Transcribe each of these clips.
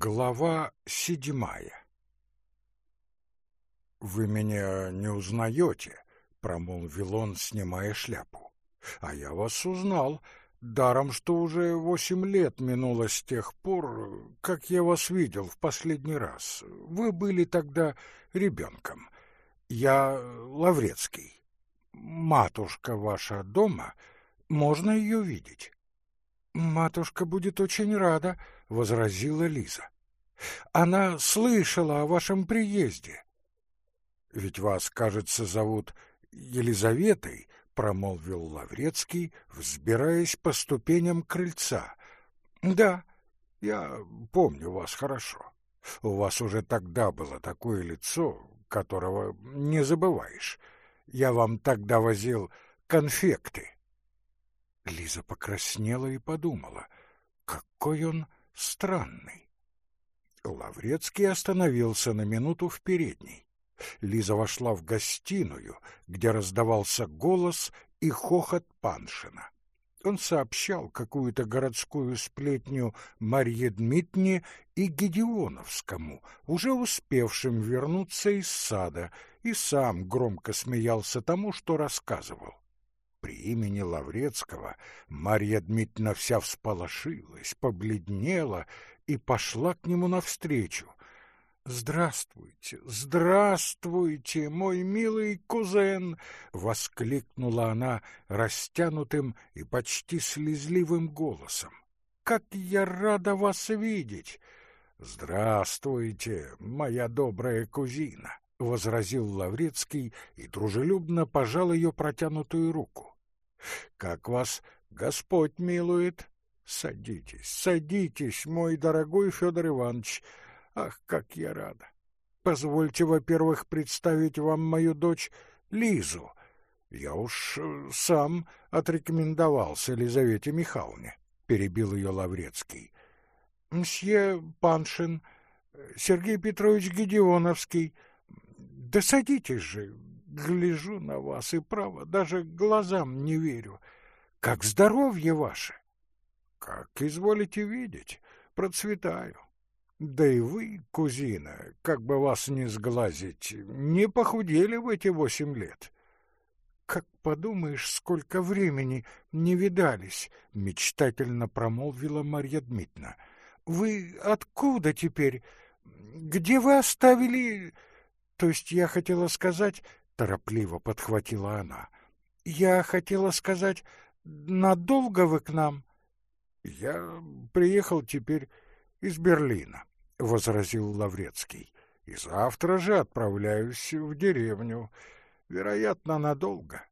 Глава седьмая «Вы меня не узнаете», — промолвил он, снимая шляпу. «А я вас узнал, даром, что уже восемь лет минуло с тех пор, как я вас видел в последний раз. Вы были тогда ребенком. Я Лаврецкий. Матушка ваша дома, можно ее видеть?» «Матушка будет очень рада», — возразила Лиза. «Она слышала о вашем приезде». «Ведь вас, кажется, зовут Елизаветой», — промолвил Лаврецкий, взбираясь по ступеням крыльца. «Да, я помню вас хорошо. У вас уже тогда было такое лицо, которого не забываешь. Я вам тогда возил конфекты». Лиза покраснела и подумала, какой он странный. Лаврецкий остановился на минуту в передней. Лиза вошла в гостиную, где раздавался голос и хохот Паншина. Он сообщал какую-то городскую сплетню Марье Дмитриевне и Гедеоновскому, уже успевшим вернуться из сада, и сам громко смеялся тому, что рассказывал. При имени Лаврецкого Марья Дмитриевна вся всполошилась, побледнела и пошла к нему навстречу. «Здравствуйте, здравствуйте, мой милый кузен!» — воскликнула она растянутым и почти слезливым голосом. «Как я рада вас видеть!» «Здравствуйте, моя добрая кузина!» — возразил Лаврецкий и дружелюбно пожал ее протянутую руку. — Как вас Господь милует? Садитесь, садитесь, мой дорогой Федор Иванович. Ах, как я рада! Позвольте, во-первых, представить вам мою дочь Лизу. Я уж э, сам отрекомендовался Елизавете Михайловне, — перебил ее Лаврецкий. — Мсье Паншин, Сергей Петрович Гедеоновский — да садитесь же, гляжу на вас и право, даже глазам не верю. Как здоровье ваше? Как изволите видеть, процветаю. Да и вы, кузина, как бы вас не сглазить, не похудели в эти восемь лет. Как подумаешь, сколько времени не видались, мечтательно промолвила Марья Дмитриевна. Вы откуда теперь? Где вы оставили то есть я хотела сказать, торопливо подхватила она. Я хотела сказать, надолго вы к нам? Я приехал теперь из Берлина, возразил Лаврецкий. И завтра же отправляюсь в деревню, вероятно, надолго.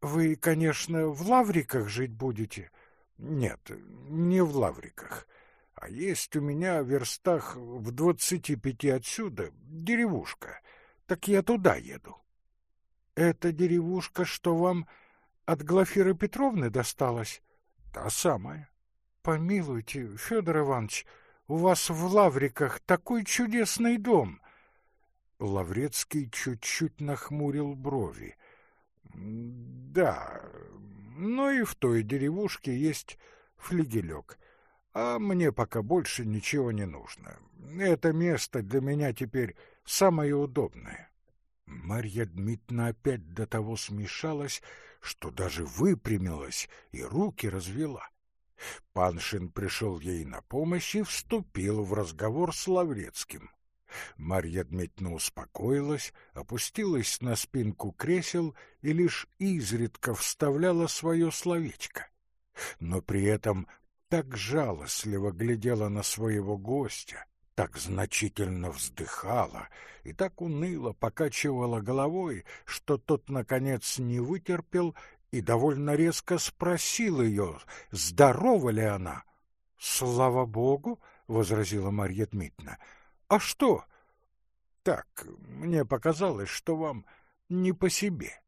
Вы, конечно, в Лавриках жить будете? Нет, не в Лавриках. А есть у меня в верстах в двадцати пяти отсюда деревушка. Так я туда еду. Это деревушка, что вам от Глафиры Петровны досталась? Та самая. Помилуйте, Федор Иванович, у вас в Лавриках такой чудесный дом. Лаврецкий чуть-чуть нахмурил брови. Да, но и в той деревушке есть флигелек а мне пока больше ничего не нужно. Это место для меня теперь самое удобное. Марья Дмитриевна опять до того смешалась, что даже выпрямилась и руки развела. Паншин пришел ей на помощь и вступил в разговор с Лаврецким. Марья Дмитриевна успокоилась, опустилась на спинку кресел и лишь изредка вставляла свое словечко. Но при этом так жалостливо глядела на своего гостя, так значительно вздыхала и так уныло покачивала головой, что тот, наконец, не вытерпел и довольно резко спросил ее, здорова ли она. — Слава Богу! — возразила Марья Дмитриевна. — А что? — Так, мне показалось, что вам не по себе.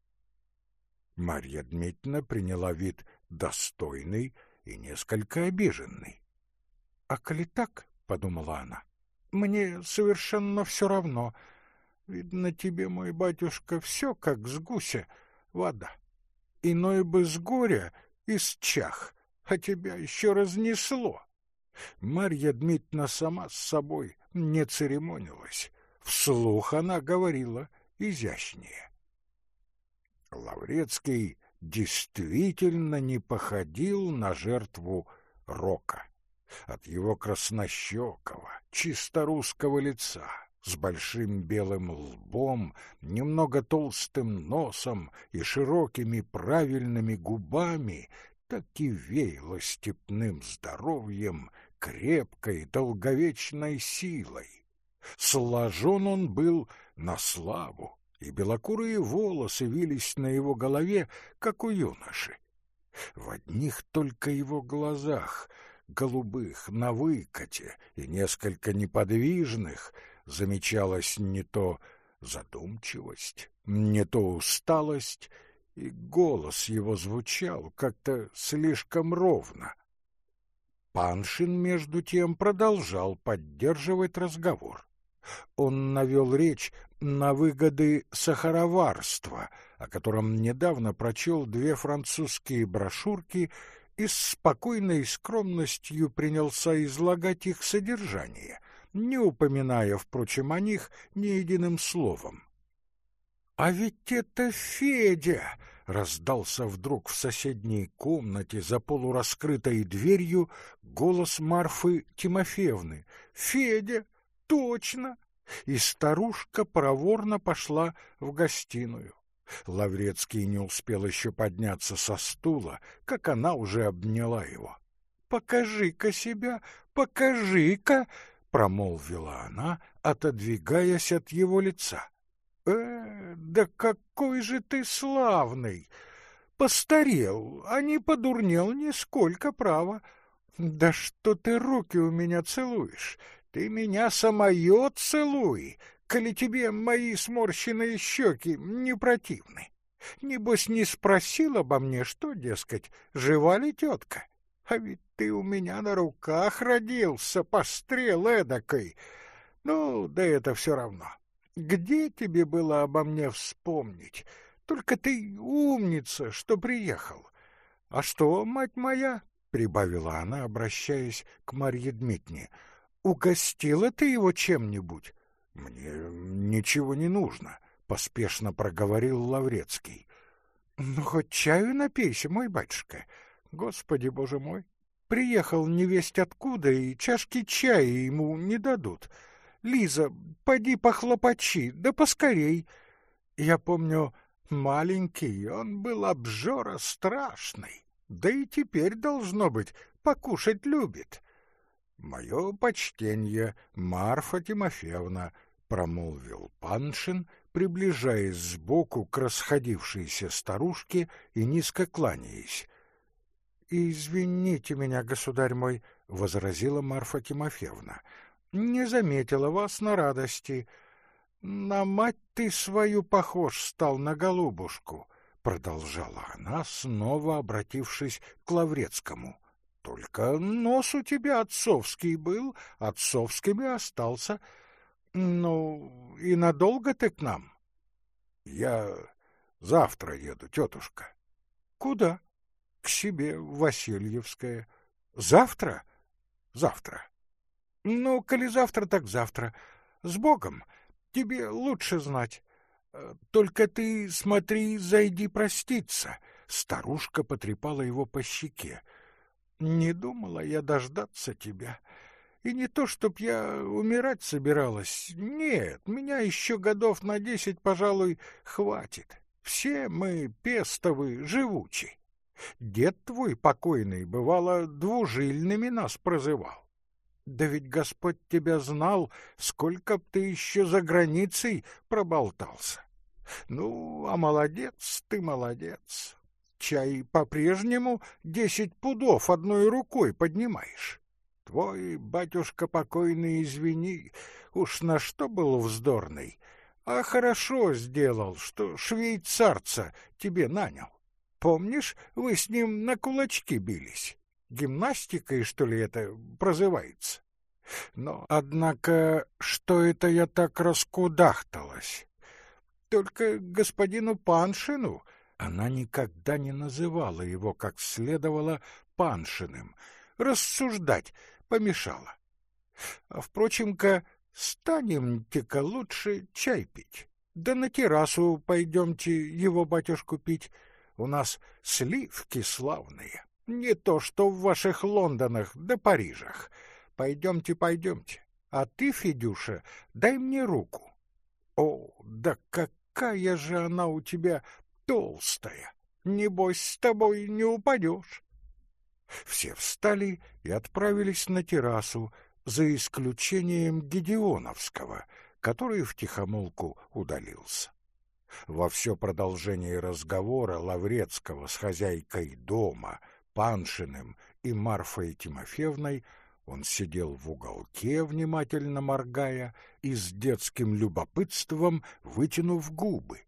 Марья Дмитриевна приняла вид достойный, и несколько обиженный. — А коли так, — подумала она, — мне совершенно все равно. Видно, тебе, мой батюшка, все как с гуся вода. Иной бы с горя и с чах, а тебя еще разнесло. Марья Дмитриевна сама с собой не церемонилась. Вслух она говорила изящнее. Лаврецкий действительно не походил на жертву рока. От его краснощекого, чисто русского лица, с большим белым лбом, немного толстым носом и широкими правильными губами, так и веяло степным здоровьем, крепкой, долговечной силой. Сложен он был на славу, и белокурые волосы вились на его голове, как у юноши. В одних только его глазах, голубых, на выкате и несколько неподвижных, замечалась не то задумчивость, не то усталость, и голос его звучал как-то слишком ровно. Паншин, между тем, продолжал поддерживать разговор. Он навел речь на выгоды сахароварства, о котором недавно прочел две французские брошюрки и с спокойной скромностью принялся излагать их содержание, не упоминая, впрочем, о них ни единым словом. «А ведь это Федя!» — раздался вдруг в соседней комнате за полураскрытой дверью голос Марфы Тимофеевны. «Федя! Точно!» И старушка проворно пошла в гостиную. Лаврецкий не успел еще подняться со стула, как она уже обняла его. «Покажи-ка себя, покажи-ка!» — промолвила она, отодвигаясь от его лица. «Э, да какой же ты славный! Постарел, а не подурнел нисколько, право. Да что ты руки у меня целуешь? Ты меня самое целуй, коли тебе мои сморщенные щеки не противны. Небось, не спросил обо мне, что, дескать, жива ли тетка? А ведь ты у меня на руках родился, пострел эдакой. Ну, да это все равно. Где тебе было обо мне вспомнить? Только ты умница, что приехал. А что, мать моя, — прибавила она, обращаясь к Марье Дмитриевне, — Угостила ты его чем-нибудь? — Мне ничего не нужно, — поспешно проговорил Лаврецкий. — Ну, хоть чаю напейся, мой батюшка. Господи, боже мой! Приехал невесть откуда, и чашки чая ему не дадут. Лиза, поди похлопочи, да поскорей. Я помню, маленький, он был обжора страшный, да и теперь, должно быть, покушать любит. Мое почтение, Марфа Тимофеевна, промолвил Паншин, приближаясь сбоку к расходившейся старушке и низко кланяясь. «Извините меня, государь мой», — возразила Марфа Тимофеевна, — «не заметила вас на радости. На мать ты свою похож стал на голубушку», — продолжала она, снова обратившись к Лаврецкому. Только нос у тебя отцовский был, отцовским и остался. Ну, и надолго ты к нам? Я завтра еду, тетушка. Куда? К себе, в Васильевское. Завтра? Завтра. Ну, коли завтра, так завтра. С Богом. Тебе лучше знать. Только ты, смотри, зайди проститься. Старушка потрепала его по щеке. Не думала я дождаться тебя. И не то, чтоб я умирать собиралась. Нет, меня еще годов на десять, пожалуй, хватит. Все мы пестовы, живучи. Дед твой покойный, бывало, двужильными нас прозывал. Да ведь Господь тебя знал, сколько б ты еще за границей проболтался. Ну, а молодец ты, молодец. Чай по-прежнему десять пудов одной рукой поднимаешь. Твой батюшка покойный, извини, уж на что был вздорный, а хорошо сделал, что швейцарца тебе нанял. Помнишь, вы с ним на кулачки бились? Гимнастикой, что ли, это прозывается? Но, однако, что это я так раскудахталась? Только господину Паншину она никогда не называла его как следовало Паншиным. Рассуждать, помешала. А, впрочем-ка, станем-те-ка лучше чай пить. Да на террасу пойдемте его батюшку пить. У нас сливки славные, не то что в ваших Лондонах да Парижах. Пойдемте, пойдемте. А ты, Федюша, дай мне руку. О, да какая же она у тебя толстая! Небось, с тобой не упадешь. Все встали и отправились на террасу, за исключением Гедеоновского, который втихомолку удалился. Во все продолжение разговора Лаврецкого с хозяйкой дома, Паншиным и Марфой Тимофеевной он сидел в уголке, внимательно моргая, и с детским любопытством вытянув губы.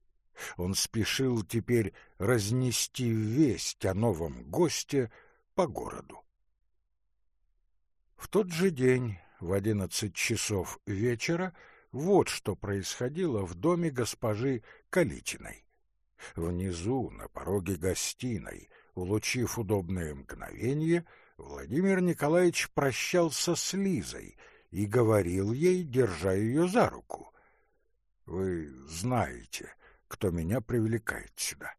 Он спешил теперь разнести весть о новом госте по городу. В тот же день, в одиннадцать часов вечера, вот что происходило в доме госпожи Калитиной. Внизу, на пороге гостиной, улучив удобное мгновение, Владимир Николаевич прощался с Лизой и говорил ей, держа ее за руку. — Вы знаете, кто меня привлекает сюда.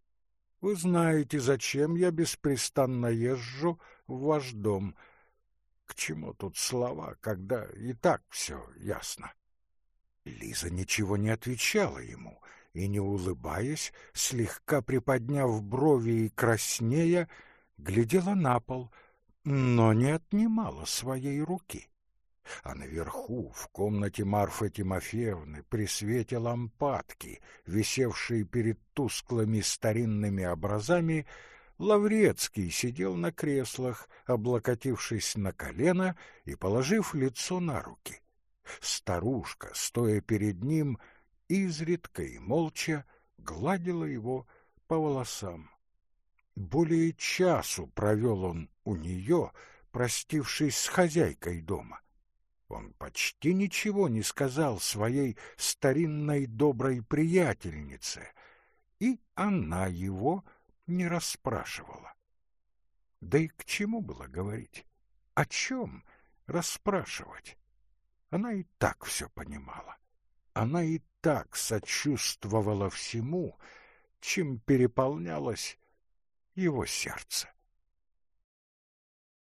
Вы знаете, зачем я беспрестанно езжу в ваш дом. К чему тут слова, когда и так все ясно? Лиза ничего не отвечала ему и, не улыбаясь, слегка приподняв брови и краснея, глядела на пол, но не отнимала своей руки. А наверху, в комнате Марфы Тимофеевны, при свете лампадки, висевшей перед тусклыми старинными образами, Лаврецкий сидел на креслах, облокотившись на колено и положив лицо на руки. Старушка, стоя перед ним, изредка и молча гладила его по волосам. Более часу провел он у нее, простившись с хозяйкой дома. Он почти ничего не сказал своей старинной доброй приятельнице, и она его не расспрашивала. Да и к чему было говорить? О чем расспрашивать? Она и так все понимала. Она и так сочувствовала всему, чем переполнялось его сердце.